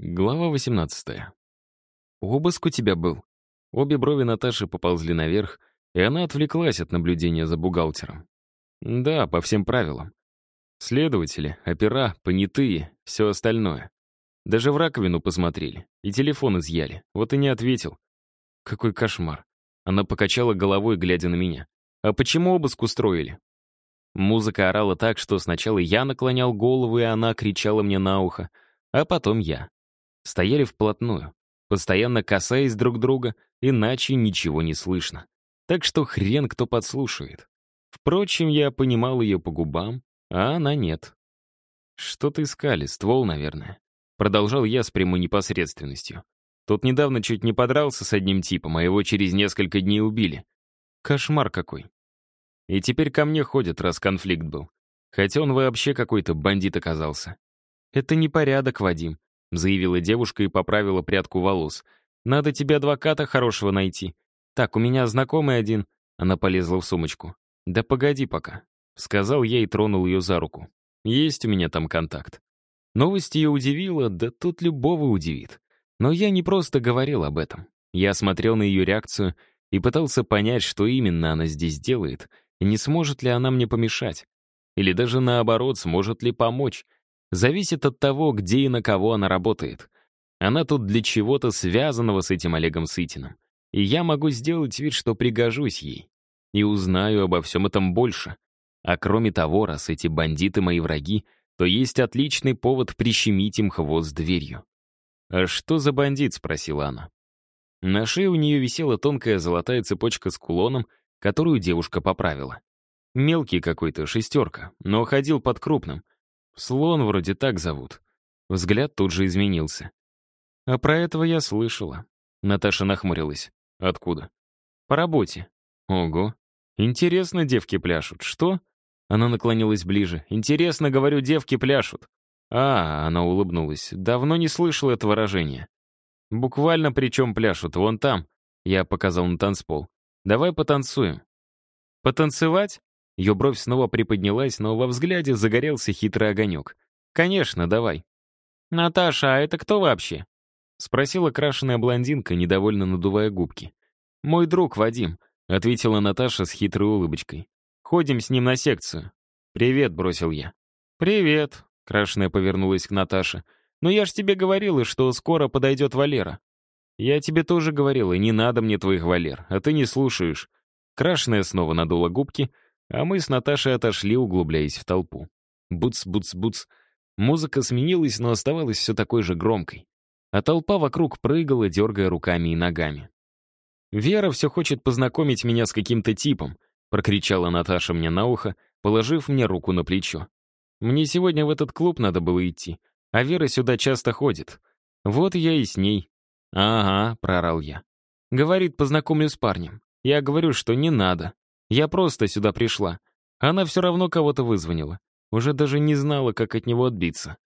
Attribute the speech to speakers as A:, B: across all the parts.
A: Глава 18. «Обыск у тебя был?» Обе брови Наташи поползли наверх, и она отвлеклась от наблюдения за бухгалтером. «Да, по всем правилам. Следователи, опера, понятые, все остальное. Даже в раковину посмотрели и телефон изъяли. Вот и не ответил. Какой кошмар. Она покачала головой, глядя на меня. А почему обыск устроили? Музыка орала так, что сначала я наклонял голову, и она кричала мне на ухо, а потом я стояли вплотную, постоянно касаясь друг друга, иначе ничего не слышно. Так что хрен кто подслушает. Впрочем, я понимал ее по губам, а она нет. Что-то искали, ствол, наверное. Продолжал я с прямой непосредственностью. Тот недавно чуть не подрался с одним типом, а его через несколько дней убили. Кошмар какой. И теперь ко мне ходят, раз конфликт был. Хотя он вообще какой-то бандит оказался. Это не порядок, Вадим. — заявила девушка и поправила прядку волос. «Надо тебе адвоката хорошего найти. Так, у меня знакомый один». Она полезла в сумочку. «Да погоди пока», — сказал я и тронул ее за руку. «Есть у меня там контакт». Новость ее удивила, да тут любого удивит. Но я не просто говорил об этом. Я смотрел на ее реакцию и пытался понять, что именно она здесь делает, и не сможет ли она мне помешать. Или даже наоборот, сможет ли помочь. Зависит от того, где и на кого она работает. Она тут для чего-то связанного с этим Олегом Сытиным. И я могу сделать вид, что пригожусь ей. И узнаю обо всем этом больше. А кроме того, раз эти бандиты мои враги, то есть отличный повод прищемить им хвост дверью. «А что за бандит?» — спросила она. На шее у нее висела тонкая золотая цепочка с кулоном, которую девушка поправила. Мелкий какой-то, шестерка, но ходил под крупным — Слон вроде так зовут. Взгляд тут же изменился. А про этого я слышала. Наташа нахмурилась. Откуда? По работе. Ого. Интересно девки пляшут. Что? Она наклонилась ближе. Интересно, говорю, девки пляшут. А, она улыбнулась. Давно не слышал это выражение. Буквально причем пляшут, вон там. Я показал на танцпол. Давай потанцуем. Потанцевать? Ее бровь снова приподнялась, но во взгляде загорелся хитрый огонек. «Конечно, давай». «Наташа, а это кто вообще?» — спросила крашеная блондинка, недовольно надувая губки. «Мой друг Вадим», — ответила Наташа с хитрой улыбочкой. «Ходим с ним на секцию». «Привет», — бросил я. «Привет», — крашеная повернулась к Наташе. «Но я ж тебе говорила, что скоро подойдет Валера». «Я тебе тоже говорила, не надо мне твоих Валер, а ты не слушаешь». Крашеная снова надула губки — а мы с Наташей отошли, углубляясь в толпу. Буц-буц-буц. Музыка сменилась, но оставалась все такой же громкой. А толпа вокруг прыгала, дергая руками и ногами. «Вера все хочет познакомить меня с каким-то типом», прокричала Наташа мне на ухо, положив мне руку на плечо. «Мне сегодня в этот клуб надо было идти, а Вера сюда часто ходит. Вот я и с ней». «Ага», — прорал я. Говорит, познакомлю с парнем. Я говорю, что не надо. Я просто сюда пришла. Она все равно кого-то вызвонила. Уже даже не знала, как от него отбиться.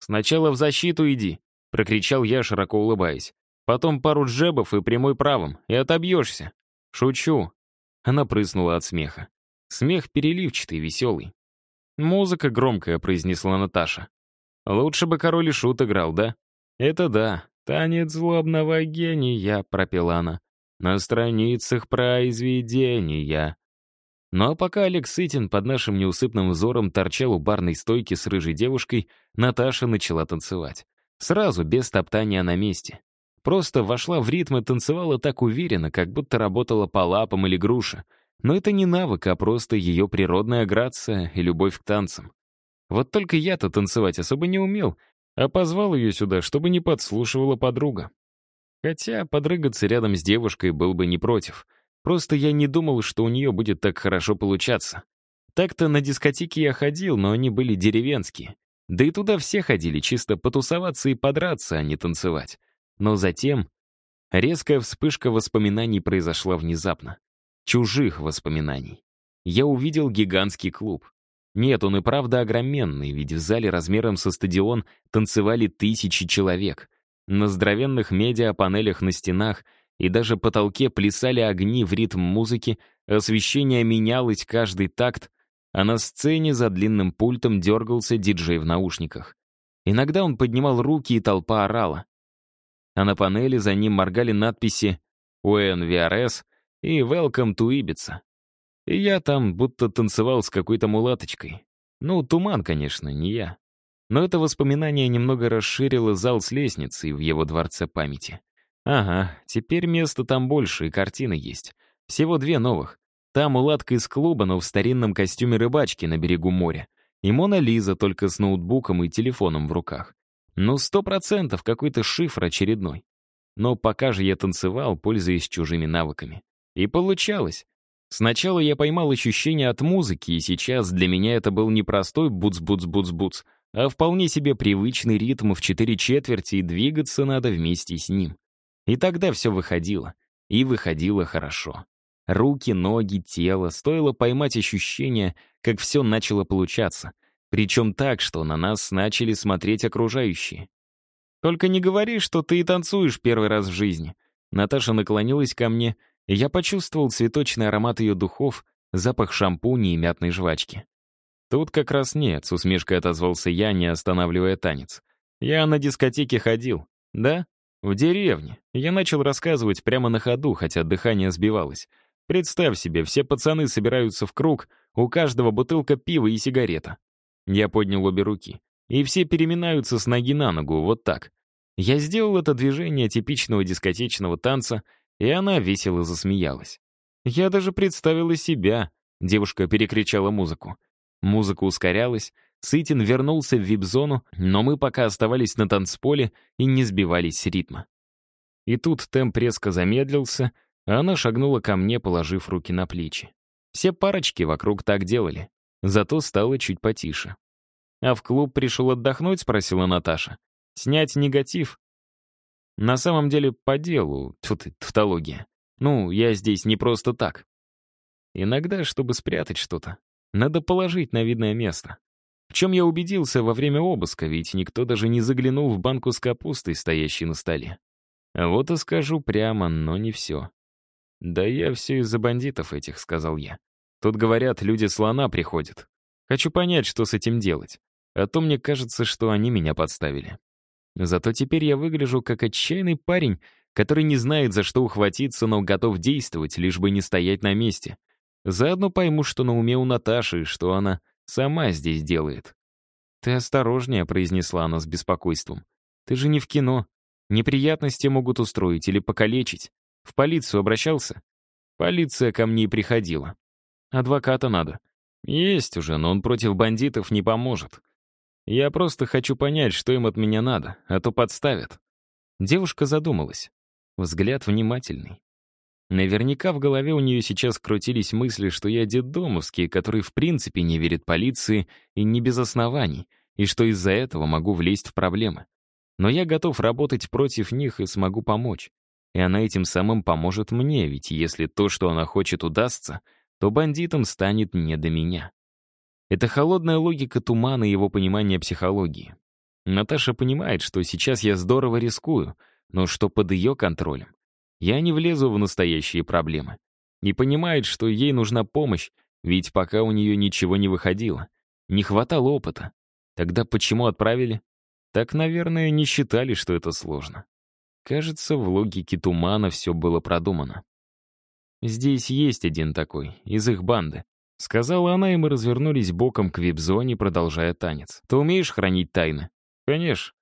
A: «Сначала в защиту иди», — прокричал я, широко улыбаясь. «Потом пару джебов и прямой правым, и отобьешься». «Шучу». Она прыснула от смеха. Смех переливчатый, веселый. «Музыка громкая», — произнесла Наташа. «Лучше бы король и шут играл, да?» «Это да. Танец злобного гения», — пропела она. «На страницах произведения». Ну а пока Алекс Сытин под нашим неусыпным взором торчал у барной стойки с рыжей девушкой, Наташа начала танцевать. Сразу, без топтания на месте. Просто вошла в ритм и танцевала так уверенно, как будто работала по лапам или груша. Но это не навык, а просто ее природная грация и любовь к танцам. Вот только я-то танцевать особо не умел, а позвал ее сюда, чтобы не подслушивала подруга. Хотя подрыгаться рядом с девушкой был бы не против — Просто я не думал, что у нее будет так хорошо получаться. Так-то на дискотеке я ходил, но они были деревенские. Да и туда все ходили чисто потусоваться и подраться, а не танцевать. Но затем резкая вспышка воспоминаний произошла внезапно. Чужих воспоминаний. Я увидел гигантский клуб. Нет, он и правда огроменный, ведь в зале размером со стадион танцевали тысячи человек. На здоровенных медиапанелях на стенах — и даже потолке плясали огни в ритм музыки, освещение менялось каждый такт, а на сцене за длинным пультом дергался диджей в наушниках. Иногда он поднимал руки, и толпа орала. А на панели за ним моргали надписи «УНВРС» и «Welcome to Ibiza». И я там будто танцевал с какой-то мулаточкой. Ну, туман, конечно, не я. Но это воспоминание немного расширило зал с лестницей в его дворце памяти. Ага, теперь места там больше, и картины есть. Всего две новых. Там мулатка из клуба, но в старинном костюме рыбачки на берегу моря. И Мона Лиза только с ноутбуком и телефоном в руках. Ну, сто процентов какой-то шифр очередной. Но пока же я танцевал, пользуясь чужими навыками. И получалось. Сначала я поймал ощущение от музыки, и сейчас для меня это был не простой буц-буц-буц-буц, а вполне себе привычный ритм в четыре четверти, и двигаться надо вместе с ним. И тогда все выходило. И выходило хорошо. Руки, ноги, тело, стоило поймать ощущение, как все начало получаться. Причем так, что на нас начали смотреть окружающие. «Только не говори, что ты и танцуешь первый раз в жизни». Наташа наклонилась ко мне — я почувствовал цветочный аромат ее духов, запах шампуня и мятной жвачки. Тут как раз нет, с усмешкой отозвался я, не останавливая танец. Я на дискотеке ходил. Да? В деревне. Я начал рассказывать прямо на ходу, хотя дыхание сбивалось. Представь себе, все пацаны собираются в круг, у каждого бутылка пива и сигарета. Я поднял обе руки. И все переминаются с ноги на ногу, вот так. Я сделал это движение типичного дискотечного танца — и она весело засмеялась. Я даже представила себя. Девушка перекричала музыку. Музыка ускорялась, Сытин вернулся в вип-зону, но мы пока оставались на танцполе и не сбивались с ритма. И тут темп резко замедлился, а она шагнула ко мне, положив руки на плечи. Все парочки вокруг так делали, зато стало чуть потише. «А в клуб пришел отдохнуть?» — спросила Наташа. «Снять негатив?» На самом деле, по делу, тьфу ты, тавтология. Ну, я здесь не просто так. Иногда, чтобы спрятать что-то, надо положить на видное место. В чем я убедился во время обыска, ведь никто даже не заглянул в банку с капустой, стоящей на столе. Вот и скажу прямо, но не все. «Да я все из-за бандитов этих», — сказал я. «Тут, говорят, люди слона приходят. Хочу понять, что с этим делать. А то мне кажется, что они меня подставили». Зато теперь я выгляжу как отчаянный парень, который не знает, за что ухватиться, но готов действовать, лишь бы не стоять на месте. Заодно пойму, что на уме у Наташи, что она сама здесь делает. «Ты осторожнее», — произнесла она с беспокойством. «Ты же не в кино. Неприятности могут устроить или покалечить. В полицию обращался?» Полиция ко мне и приходила. Адвоката надо. Есть уже, но он против бандитов не поможет. Я просто хочу понять, что им от меня надо, а то подставят». Девушка задумалась. Взгляд внимательный. Наверняка в голове у нее сейчас крутились мысли, что я детдомовский, который в принципе не верит полиции и не без оснований, и что из-за этого могу влезть в проблемы. Но я готов работать против них и смогу помочь. И она этим самым поможет мне, ведь если то, что она хочет, удастся, то бандитам станет не до меня. Это холодная логика тумана и его понимания психологии. Наташа понимает, что сейчас я здорово рискую, но что под ее контролем. Я не влезу в настоящие проблемы. Не понимает, что ей нужна помощь, ведь пока у нее ничего не выходило. Не хватало опыта. Тогда почему отправили? Так, наверное, не считали, что это сложно. Кажется, в логике тумана все было продумано. Здесь есть один такой, из их банды. Сказала она, и мы развернулись боком к вип-зоне, продолжая танец. «Ты умеешь хранить тайны?» «Конечно».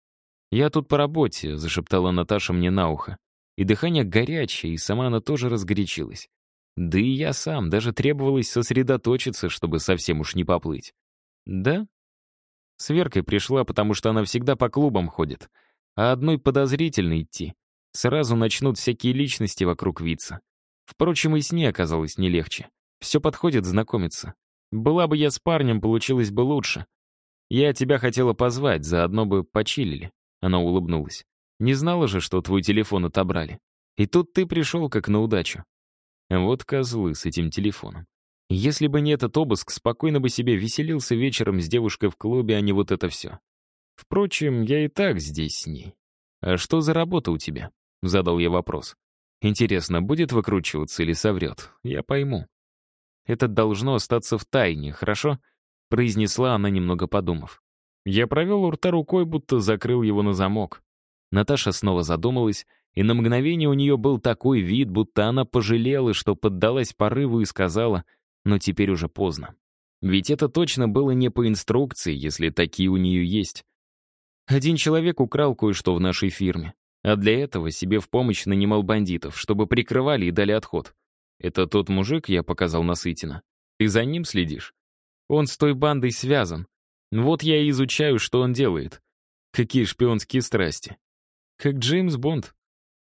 A: «Я тут по работе», — зашептала Наташа мне на ухо. И дыхание горячее, и сама она тоже разгорячилась. Да и я сам, даже требовалось сосредоточиться, чтобы совсем уж не поплыть. «Да?» С Веркой пришла, потому что она всегда по клубам ходит. А одной подозрительной идти. Сразу начнут всякие личности вокруг виться. Впрочем, и с ней оказалось не легче. Все подходит знакомиться. Была бы я с парнем, получилось бы лучше. Я тебя хотела позвать, заодно бы почилили. Она улыбнулась. Не знала же, что твой телефон отобрали. И тут ты пришел как на удачу. Вот козлы с этим телефоном. Если бы не этот обыск, спокойно бы себе веселился вечером с девушкой в клубе, а не вот это все. Впрочем, я и так здесь с ней. «А что за работа у тебя?» — задал я вопрос. «Интересно, будет выкручиваться или соврет? Я пойму». Это должно остаться в тайне, хорошо?» произнесла она, немного подумав. Я провел у рта рукой, будто закрыл его на замок. Наташа снова задумалась, и на мгновение у нее был такой вид, будто она пожалела, что поддалась порыву и сказала, но теперь уже поздно. Ведь это точно было не по инструкции, если такие у нее есть. Один человек украл кое-что в нашей фирме, а для этого себе в помощь нанимал бандитов, чтобы прикрывали и дали отход. Это тот мужик, я показал Насытина. Ты за ним следишь? Он с той бандой связан. Вот я и изучаю, что он делает. Какие шпионские страсти. Как Джеймс Бонд.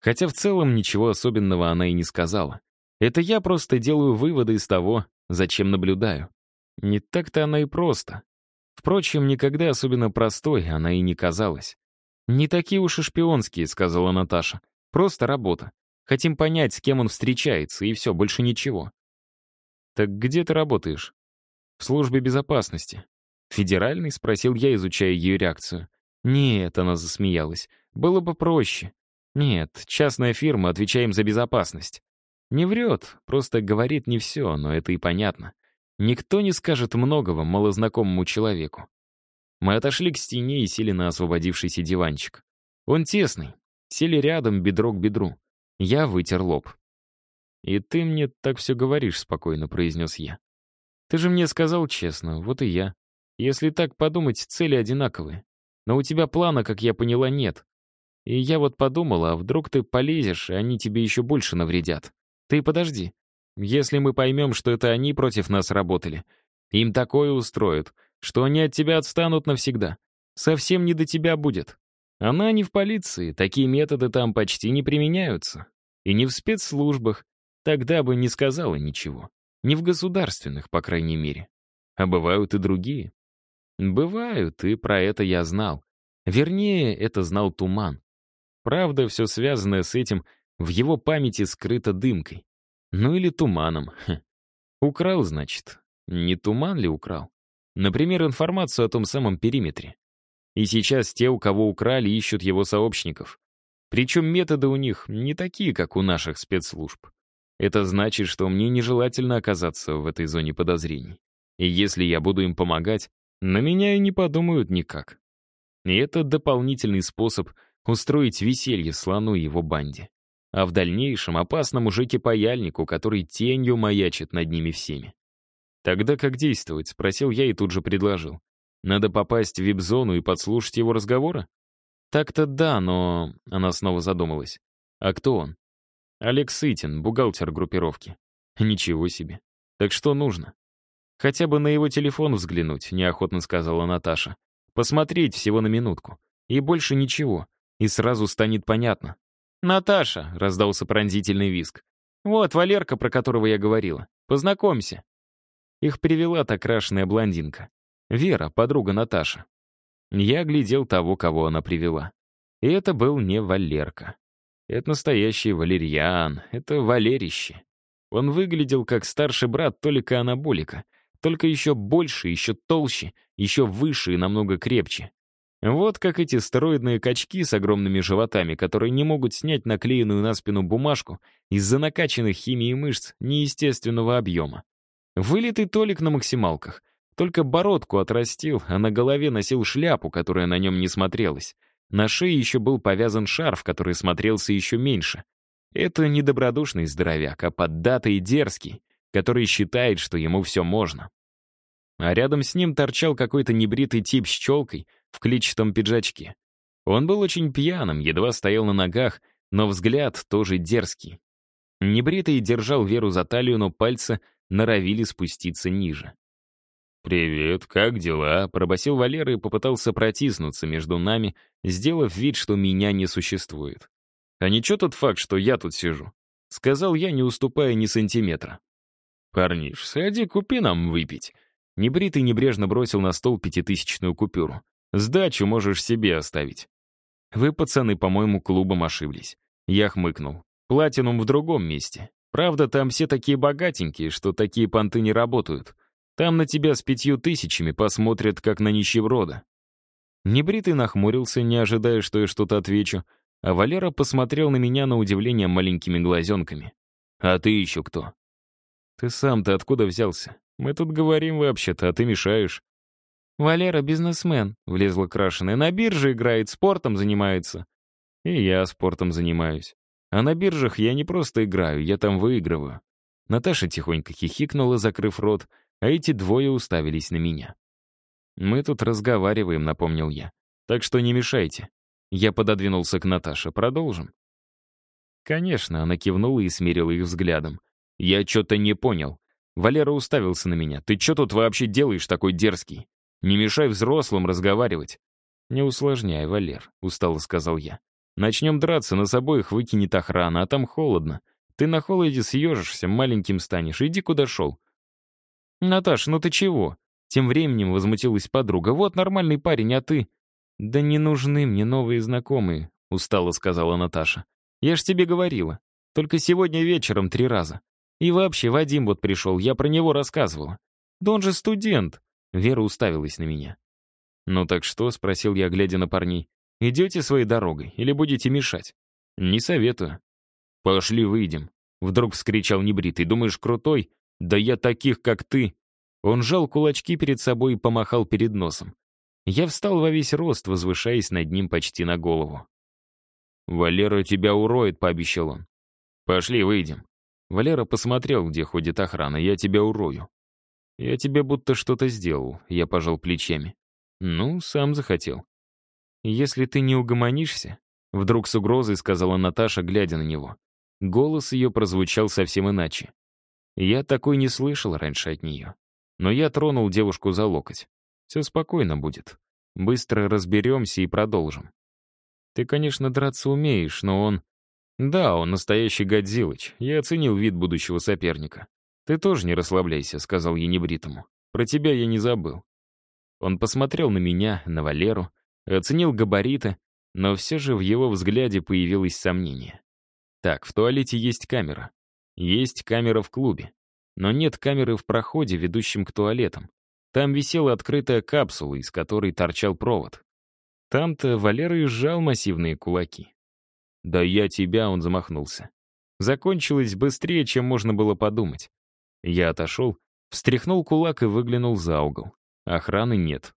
A: Хотя в целом ничего особенного она и не сказала. Это я просто делаю выводы из того, зачем наблюдаю. Не так-то она и просто. Впрочем, никогда особенно простой она и не казалась. «Не такие уж и шпионские», — сказала Наташа. «Просто работа. Хотим понять, с кем он встречается, и все, больше ничего». «Так где ты работаешь?» «В службе безопасности». «Федеральный?» — спросил я, изучая ее реакцию. «Нет», — она засмеялась. «Было бы проще. Нет, частная фирма, отвечаем за безопасность». Не врет, просто говорит не все, но это и понятно. Никто не скажет многого малознакомому человеку. Мы отошли к стене и сели на освободившийся диванчик. Он тесный. Сели рядом, бедро к бедру. Я вытер лоб. «И ты мне так все говоришь спокойно», — произнес я. «Ты же мне сказал честно, вот и я. Если так подумать, цели одинаковые. Но у тебя плана, как я поняла, нет. И я вот подумала, а вдруг ты полезешь, и они тебе еще больше навредят. Ты подожди. Если мы поймем, что это они против нас работали, им такое устроят, что они от тебя отстанут навсегда. Совсем не до тебя будет. Она не в полиции, такие методы там почти не применяются. И не в спецслужбах, тогда бы не сказала ничего. Не в государственных, по крайней мере. А бывают и другие. Бывают, и про это я знал. Вернее, это знал Туман. Правда, все связанное с этим в его памяти скрыто дымкой. Ну или туманом. Ха. Украл, значит. Не туман ли украл? Например, информацию о том самом периметре. И сейчас те, у кого украли, ищут его сообщников. Причем методы у них не такие, как у наших спецслужб. Это значит, что мне нежелательно оказаться в этой зоне подозрений. И если я буду им помогать, на меня и не подумают никак. И это дополнительный способ устроить веселье слону и его банде а в дальнейшем опасному Жеке-паяльнику, который тенью маячит над ними всеми. «Тогда как действовать?» — спросил я и тут же предложил. «Надо попасть в вип-зону и подслушать его разговоры?» «Так-то да, но...» — она снова задумалась. «А кто он?» «Олег Сытин, бухгалтер группировки». «Ничего себе. Так что нужно?» «Хотя бы на его телефон взглянуть», — неохотно сказала Наташа. «Посмотреть всего на минутку. И больше ничего. И сразу станет понятно, «Наташа!» — раздался пронзительный виск. «Вот Валерка, про которого я говорила. Познакомься». Их привела та крашеная блондинка. Вера, подруга Наташи. Я глядел того, кого она привела. И это был не Валерка. Это настоящий валерьян, это валерище. Он выглядел как старший брат Толика Анаболика, только еще больше, еще толще, еще выше и намного крепче. Вот как эти стероидные качки с огромными животами, которые не могут снять наклеенную на спину бумажку из-за накачанных химией мышц неестественного объема. Вылитый Толик на максималках. Только бородку отрастил, а на голове носил шляпу, которая на нем не смотрелась. На шее еще был повязан шарф, который смотрелся еще меньше. Это недобродушный здоровяк, а поддатый и дерзкий, который считает, что ему все можно. А рядом с ним торчал какой-то небритый тип с челкой — в клетчатом пиджачке. Он был очень пьяным, едва стоял на ногах, но взгляд тоже дерзкий. Небритый держал Веру за талию, но пальцы норовили спуститься ниже. «Привет, как дела?» — пробасил Валера и попытался протиснуться между нами, сделав вид, что меня не существует. «А ничего тот факт, что я тут сижу?» — сказал я, не уступая ни сантиметра. «Парниш, сходи, купи нам выпить». Небритый небрежно бросил на стол пятитысячную купюру. Сдачу можешь себе оставить. Вы, пацаны, по-моему, клубом ошиблись. Я хмыкнул. Платинум в другом месте. Правда, там все такие богатенькие, что такие понты не работают. Там на тебя с пятью тысячами посмотрят, как на нищеброда. Небритый нахмурился, не ожидая, что я что-то отвечу, а Валера посмотрел на меня на удивление маленькими глазенками. «А ты еще кто?» «Ты сам-то откуда взялся? Мы тут говорим вообще-то, а ты мешаешь». «Валера бизнесмен», — влезла крашеная. «На бирже играет, спортом занимается». «И я спортом занимаюсь. А на биржах я не просто играю, я там выигрываю». Наташа тихонько хихикнула, закрыв рот, а эти двое уставились на меня. «Мы тут разговариваем», — напомнил я. «Так что не мешайте». Я пододвинулся к Наташе. «Продолжим?» Конечно, она кивнула и смирила их взглядом. Я что-то не понял. Валера уставился на меня. «Ты что тут вообще делаешь такой дерзкий? Не мешай взрослым разговаривать». «Не усложняй, Валер», — устало сказал я. «Начнем драться, нас обоих выкинет охрана, а там холодно. Ты на холоде съежишься, маленьким станешь. Иди куда шел». «Наташ, ну ты чего?» Тем временем возмутилась подруга. «Вот нормальный парень, а ты...» «Да не нужны мне новые знакомые», — устало сказала Наташа. «Я ж тебе говорила. Только сегодня вечером три раза. И вообще, Вадим вот пришел, я про него рассказывала. Да он же студент. Вера уставилась на меня. «Ну так что?» — спросил я, глядя на парней. «Идете своей дорогой или будете мешать?» «Не советую». «Пошли выйдем», — вдруг вскричал небритый. «Думаешь, крутой? Да я таких, как ты!» Он жал кулачки перед собой и помахал перед носом. Я встал во весь рост, возвышаясь над ним почти на голову. «Валера тебя уроет», — пообещал он. «Пошли, выйдем». Валера посмотрел, где ходит охрана. «Я тебя урою». «Я тебе будто что-то сделал», — я пожал плечами. «Ну, сам захотел». «Если ты не угомонишься», — вдруг с угрозой сказала Наташа, глядя на него. Голос ее прозвучал совсем иначе. Я такой не слышал раньше от нее. Но я тронул девушку за локоть. Все спокойно будет. Быстро разберемся и продолжим. Ты, конечно, драться умеешь, но он... Да, он настоящий Годзиллыч. Я оценил вид будущего соперника. «Ты тоже не расслабляйся», — сказал я небритому. «Про тебя я не забыл». Он посмотрел на меня, на Валеру, оценил габариты, но все же в его взгляде появилось сомнение. Так, в туалете есть камера. Есть камера в клубе. Но нет камеры в проходе, ведущем к туалетам. Там висела открытая капсула, из которой торчал провод. Там-то Валера и сжал массивные кулаки. «Да я тебя», — он замахнулся. Закончилось быстрее, чем можно было подумать. Я отошел, встряхнул кулак и выглянул за угол. Охраны нет.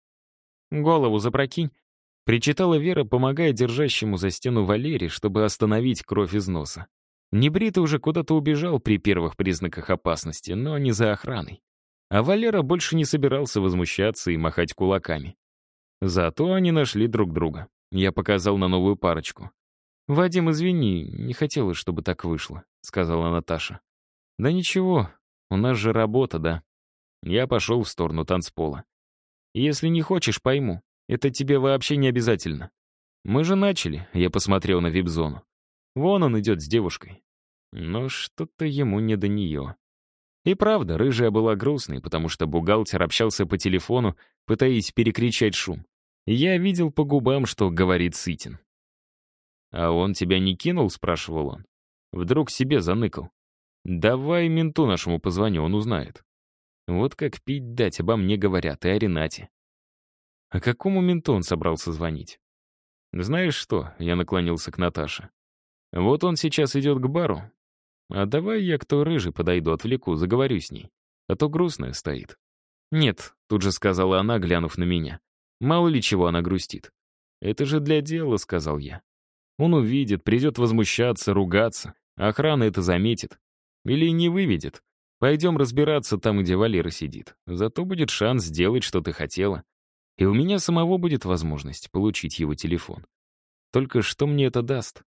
A: «Голову запрокинь», — причитала Вера, помогая держащему за стену Валере, чтобы остановить кровь из носа. Небритый уже куда-то убежал при первых признаках опасности, но не за охраной. А Валера больше не собирался возмущаться и махать кулаками. Зато они нашли друг друга. Я показал на новую парочку. «Вадим, извини, не хотела, чтобы так вышло», — сказала Наташа. «Да ничего, у нас же работа, да?» Я пошел в сторону танцпола. «Если не хочешь, пойму. Это тебе вообще не обязательно. Мы же начали», — я посмотрел на вип-зону. Вон он идет с девушкой. Но что-то ему не до нее. И правда, рыжая была грустной, потому что бухгалтер общался по телефону, пытаясь перекричать шум. Я видел по губам, что говорит Сытин. «А он тебя не кинул?» — спрашивал он. Вдруг себе заныкал. «Давай менту нашему позвоню, он узнает». Вот как пить дать обо мне говорят, и о Ренате. А какому менту он собрался звонить? «Знаешь что?» — я наклонился к Наташе. «Вот он сейчас идет к бару. А давай я кто рыжий подойду, отвлеку, заговорю с ней. А то грустная стоит». «Нет», — тут же сказала она, глянув на меня. «Мало ли чего она грустит». «Это же для дела», — сказал я. Он увидит, придет возмущаться, ругаться. Охрана это заметит. Или не выведет. Пойдем разбираться там, где Валера сидит. Зато будет шанс сделать, что ты хотела. И у меня самого будет возможность получить его телефон. Только что мне это даст?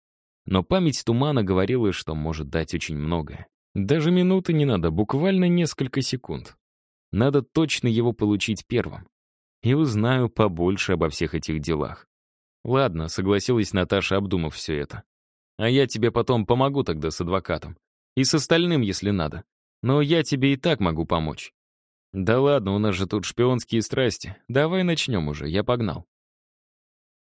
A: Но память тумана говорила, что может дать очень многое. Даже минуты не надо, буквально несколько секунд. Надо точно его получить первым. И узнаю побольше обо всех этих делах. «Ладно», — согласилась Наташа, обдумав все это. «А я тебе потом помогу тогда с адвокатом. И с остальным, если надо. Но я тебе и так могу помочь». «Да ладно, у нас же тут шпионские страсти. Давай начнем уже, я погнал».